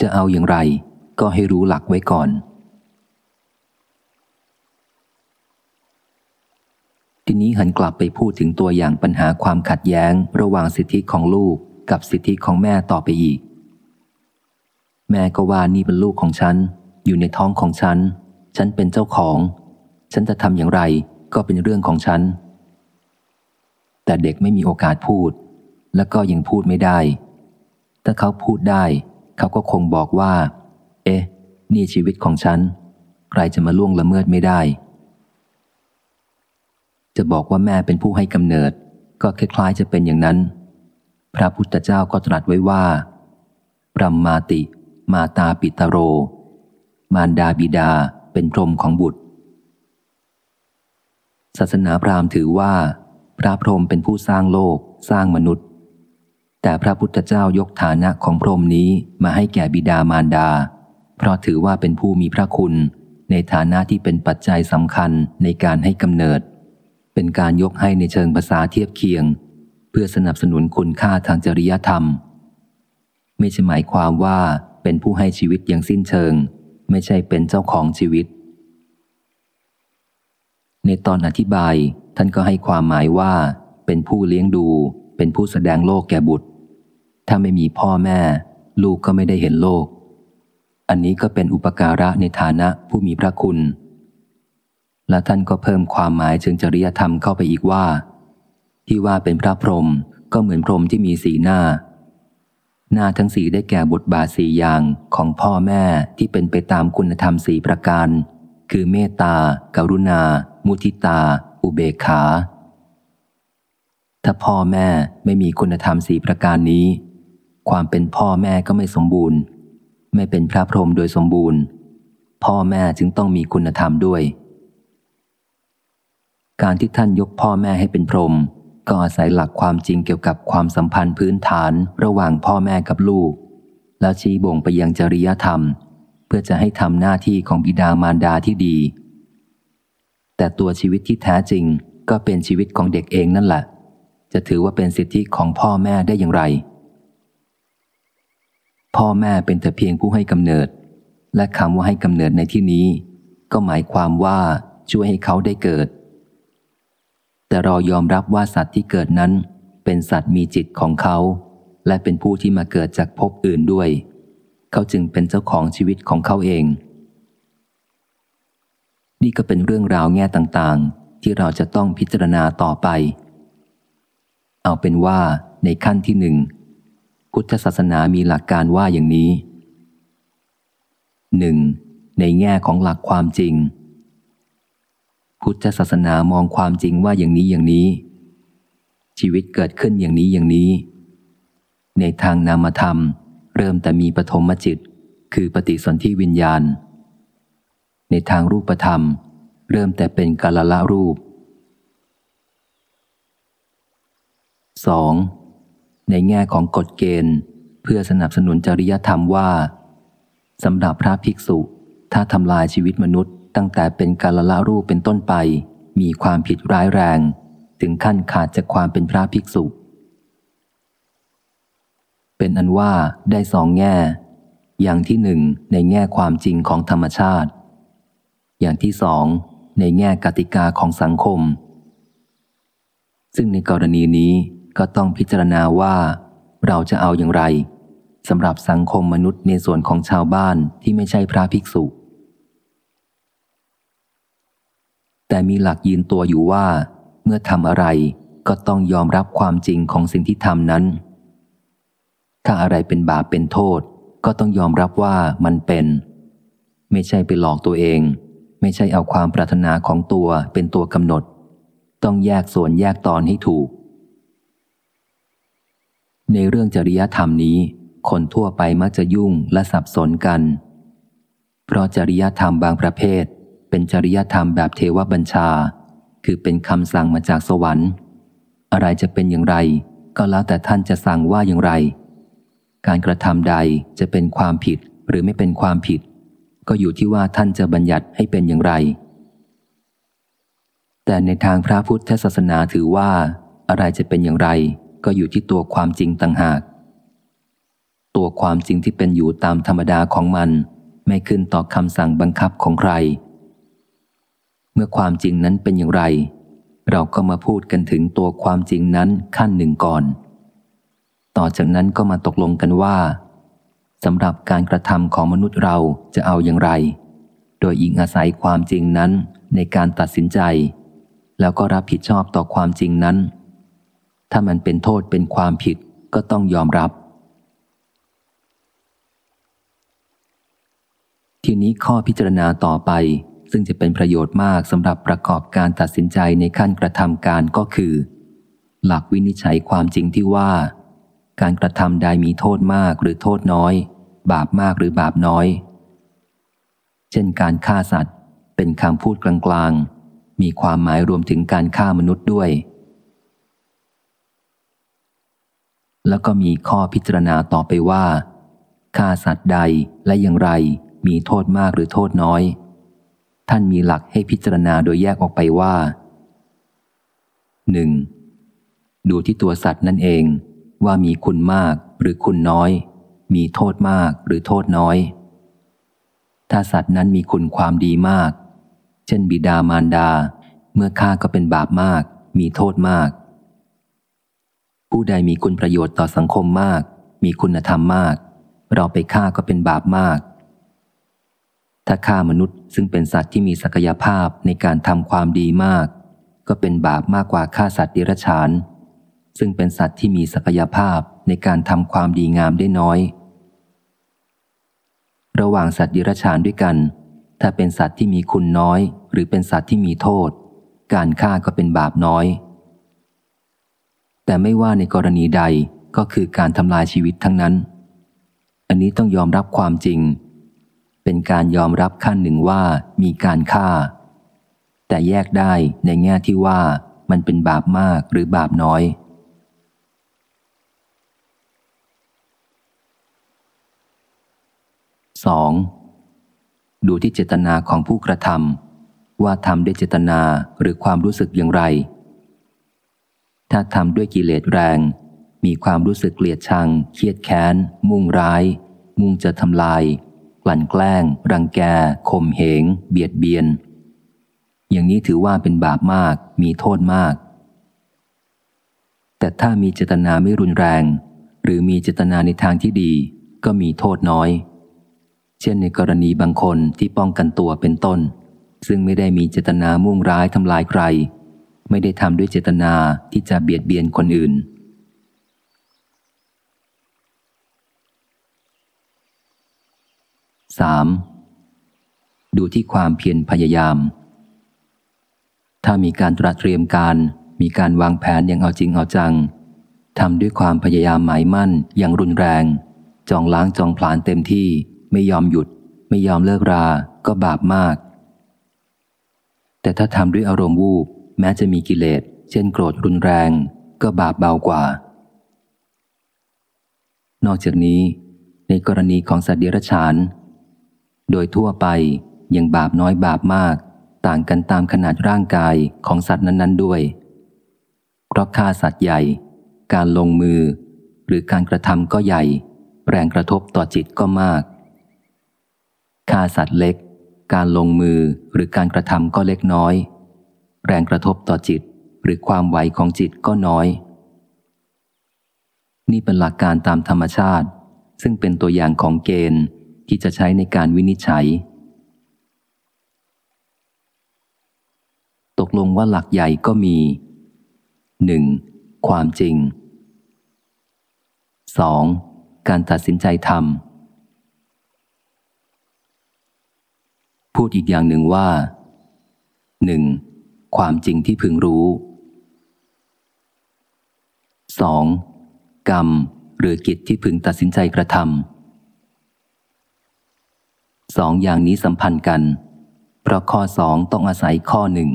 จะเอาอย่างไร ก็ให้รู้หลักไว้ก่อน ทีนี้หันกลับไปพูดถึงตัวอย่างปัญหาความขัดแย้ง ระหว่างสิทธิของลูกกับสิทธิของแม่ต่อไปอีก แม่ก็ว่านี่เป็นลูกของฉัน อยู่ในท้องของฉัน ฉันเป็นเจ้าของ ฉันจะทำอย่างไรก็เป็นเรื่องของฉัน แต่เด็กไม่มีโอกาสพูด แล้วก็ยังพูดไม่ได้ ถ้าเขาพูดได้ เขาก็คงบอกว่า เอ๊ะ นี่ชีวิตของฉัน ใครจะมาล่วงละเมิดไม่ได้ จะบอกว่าแม่เป็นผู้ให้กำเนิด ก็คล้ายๆจะเป็นอย่างนั้น พระพุทธเจ้าก็ตรัสไว้ว่าปรัมมาติ มาตาปิตโร มารดาบิดาเป็นพรมของบุตร ศาสนาพราหมณ์ถือว่า พระพรหมเป็นผู้สร้างโลกสร้างมนุษย์ แต่พระพุทธเจ้ายกฐานะของพรหมนี้มาให้แก่บิดามารดา เพราะถือว่าเป็นผู้มีพระคุณ ในฐานะที่เป็นปัจจัยสำคัญในการให้กำเนิด เป็นการยกให้ในเชิงภาษาเทียบเคียง เพื่อสนับสนุนคุณค่าทางจริยธรรม ไม่ใช่หมายความว่าเป็นผู้ให้ชีวิตอย่างสิ้นเชิง ไม่ใช่เป็นเจ้าของชีวิต ในตอนอธิบายท่านก็ให้ความหมายว่า เป็นผู้เลี้ยงดู เป็นผู้แสดงโลกแก่บุตร ถ้าไม่มีพ่อแม่ ลูกก็ไม่ได้เห็นโลก อันนี้ก็เป็นอุปการะในฐานะผู้มีพระคุณ และท่านก็เพิ่มความหมายเชิงจริยธรรมเข้าไปอีกว่า ที่ว่าเป็นพระพรหมก็เหมือนพรหมที่มีสีหน้า หน้าทั้งสีได้แก่บทบาทสี่อย่างของพ่อแม่ที่เป็นไปตามคุณธรรมสี่ประการ คือเมตตากรุณา มุทิตา อุเบกขาถ้าพ่อแม่ไม่มีคุณธรรมสี่ประการนี้ ความเป็นพ่อแม่ก็ไม่สมบูรณ์ ไม่เป็นพระพรหมโดยสมบูรณ์ พ่อแม่จึงต้องมีคุณธรรมด้วย การที่ท่านยกพ่อแม่ให้เป็นพรหมก็อาศัยหลักความจริงเกี่ยวกับความสัมพันธ์พื้นฐานระหว่างพ่อแม่กับลูก แล้วชี้บ่งไปยังจริยธรรม เพื่อจะให้ทำหน้าที่ของบิดามารดาที่ดี แต่ตัวชีวิตที่แท้จริงก็เป็นชีวิตของเด็กเองนั่นแหละ จะถือว่าเป็นสิทธิของพ่อแม่ได้อย่างไร พ่อแม่เป็นแต่เพียงผู้ให้กำเนิด และคำว่าให้กำเนิดในที่นี้ ก็หมายความว่าช่วยให้เขาได้เกิด แต่เรายอมรับว่าสัตว์ที่เกิดนั้น เป็นสัตว์มีจิตของเขา และเป็นผู้ที่มาเกิดจากภพอื่นด้วย เขาจึงเป็นเจ้าของชีวิตของเขาเอง นี่ก็เป็นเรื่องราวแง่ต่างๆ ที่เราจะต้องพิจารณาต่อไป เอาเป็นว่าในขั้นที่หนึ่ง พุทธศาสนามีหลักการว่าอย่างนี้หนึ่งในแง่ของหลักความจริง พุทธศาสนามองความจริงว่าอย่างนี้อย่างนี้ ชีวิตเกิดขึ้นอย่างนี้อย่างนี้ ในทางนามธรรม เริ่มแต่มีปฐมจิต คือปฏิสนธิวิญญาณ ในทางรูปธรรม เริ่มแต่เป็นกาลละรูป 2. ในแง่ของกฎเกณฑ์ เพื่อสนับสนุนจริยธรรมว่าสำหรับพระภิกษุ ถ้าทำลายชีวิตมนุษย์ ตั้งแต่เป็นกาลละรูปเป็นต้นไป มีความผิดร้ายแรง ถึงขั้นขาดจากความเป็นพระภิกษุ เป็นอันว่าได้สองแง่ อย่างที่หนึ่งในแง่ความจริงของธรรมชาติ อย่างที่สองในแง่กติกาของสังคม ซึ่งในกรณีนี้ ก็ต้องพิจารณาว่า เราจะเอาอย่างไรสำหรับสังคมมนุษย์ในส่วนของชาวบ้านที่ไม่ใช่พระภิกษุ แต่มีหลักยืนตัวอยู่ว่า เมื่อทำอะไรก็ต้องยอมรับความจริงของสิ่งที่ทำนั้น ถ้าอะไรเป็นบาปเป็นโทษ ก็ต้องยอมรับว่ามันเป็น ไม่ใช่ไปหลอกตัวเอง ไม่ใช่เอาความปรารถนาของตัวเป็นตัวกำหนด ต้องแยกส่วนแยกตอนให้ถูก ในเรื่องจริยธรรมนี้ คนทั่วไปมักจะยุ่งและสับสนกัน เพราะจริยธรรมบางประเภท เป็นจริยธรรมแบบเทวบัญชา คือเป็นคำสั่งมาจากสวรรค์ อะไรจะเป็นอย่างไร ก็แล้วแต่ท่านจะสั่งว่าอย่างไร การกระทำใดจะเป็นความผิดหรือไม่เป็นความผิด ก็อยู่ที่ว่าท่านจะบัญญัติให้เป็นอย่างไร แต่ในทางพระพุทธศาสนาถือว่า อะไรจะเป็นอย่างไร ก็อยู่ที่ตัวความจริงต่างหาก ตัวความจริงที่เป็นอยู่ตามธรรมดาของมัน ไม่ขึ้นต่อคำสั่งบังคับของใคร เมื่อความจริงนั้นเป็นอย่างไร เราก็มาพูดกันถึงตัวความจริงนั้นขั้นหนึ่งก่อน ต่อจากนั้นก็มาตกลงกันว่าสำหรับการกระทำของมนุษย์เราจะเอาอย่างไร โดยอิงอาศัยความจริงนั้นในการตัดสินใจ แล้วก็รับผิดชอบต่อความจริงนั้น ถ้ามันเป็นโทษเป็นความผิดก็ต้องยอมรับ ทีนี้ข้อพิจารณาต่อไป ซึ่งจะเป็นประโยชน์มากสำหรับประกอบการตัดสินใจในขั้นกระทำการก็คือ หลักวินิจฉัยความจริงที่ว่า การกระทำใดมีโทษมากหรือโทษน้อย บาปมากหรือบาปน้อย เช่นการฆ่าสัตว์ เป็นคำพูดกลางๆ มีความหมายรวมถึงการฆ่ามนุษย์ด้วย แล้วก็มีข้อพิจารณาต่อไปว่าฆ่าสัตว์ใดและอย่างไร มีโทษมากหรือโทษน้อย ท่านมีหลักให้พิจารณาโดยแยกออกไปว่า 1. ดูที่ตัวสัตว์นั่นเองว่ามีคุณมากหรือคุณน้อย มีโทษมากหรือโทษน้อย ถ้าสัตว์นั้นมีคุณความดีมาก เช่นบิดามารดา เมื่อฆ่าก็เป็นบาปมาก มีโทษมาก ผู้ใดมีคุณประโยชน์ต่อสังคมมาก มีคุณธรรมมาก เราไปฆ่าก็เป็นบาปมาก ถ้าฆ่ามนุษย์ซึ่งเป็นสัตว์ที่มีศักยภาพในการทำความดีมาก ก็เป็นบาปมากกว่าฆ่าสัตว์ดิรัจฉาน ซึ่งเป็นสัตว์ที่มีศักยภาพในการทำความดีงามได้น้อย ระหว่างสัตว์ดิรัจฉานด้วยกัน ถ้าเป็นสัตว์ที่มีคุณน้อย หรือเป็นสัตว์ที่มีโทษ การฆ่าก็เป็นบาปน้อย แต่ไม่ว่าในกรณีใดก็คือการทำลายชีวิตทั้งนั้น อันนี้ต้องยอมรับความจริง เป็นการยอมรับขั้นหนึ่งว่ามีการฆ่า แต่แยกได้ในแง่ที่ว่ามันเป็นบาปมากหรือบาปน้อย 2. ดูที่เจตนาของผู้กระทำว่าทำด้วยเจตนาหรือความรู้สึกอย่างไร ถ้าทำด้วยกิเลสแรง มีความรู้สึกเกลียดชัง เครียดแค้น มุ่งร้าย มุ่งจะทำลาย กลั่นแกล้ง รังแกข่มเหง เบียดเบียน อย่างนี้ถือว่าเป็นบาปมาก มีโทษมาก แต่ถ้ามีเจตนาไม่รุนแรง หรือมีเจตนาในทางที่ดี ก็มีโทษน้อย เช่นในกรณีบางคนที่ป้องกันตัวเป็นต้น ซึ่งไม่ได้มีเจตนามุ่งร้ายทำลายใคร ไม่ได้ทำด้วยเจตนาที่จะเบียดเบียนคนอื่น 3. ดูที่ความเพียรพยายาม ถ้ามีการตระเตรียมการ มีการวางแผนอย่างเอาจริงเอาจังทำด้วยความพยายามหมายมั่นอย่างรุนแรง จองล้างจองผลาญเต็มที่ ไม่ยอมหยุด ไม่ยอมเลิกรา ก็บาปมาก แต่ถ้าทำด้วยอารมณ์วูบ แม้จะมีกิเลส เช่นโกรธรุนแรง ก็บาปเบากว่า นอกจากนี้ ในกรณีของสัตว์เดรัจฉาน โดยทั่วไปยังบาปน้อยบาปมาก ต่างกันตามขนาดร่างกายของสัตว์นั้น ๆ ด้วย เพราะฆ่าสัตว์ใหญ่ การลงมือ หรือการกระทำก็ใหญ่ แรงกระทบต่อจิตก็มากฆ่าสัตว์เล็ก การลงมือหรือการกระทำก็เล็กน้อย แรงกระทบต่อจิตหรือความไหวของจิตก็น้อย นี่เป็นหลักการตามธรรมชาติ ซึ่งเป็นตัวอย่างของเกณฑ์ที่จะใช้ในการวินิจฉัย ตกลงว่าหลักใหญ่ก็มี 1. ความจริง 2. การตัดสินใจทำพูดอีกอย่างหนึ่งว่า 1. ความจริงที่พึงรู้ 2. กรรมหรือกิจที่พึงตัดสินใจกระทำสองอย่างนี้สัมพันธ์กัน เพราะข้อสองต้องอาศัยข้อหนึ่ง